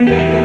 Mm-hmm.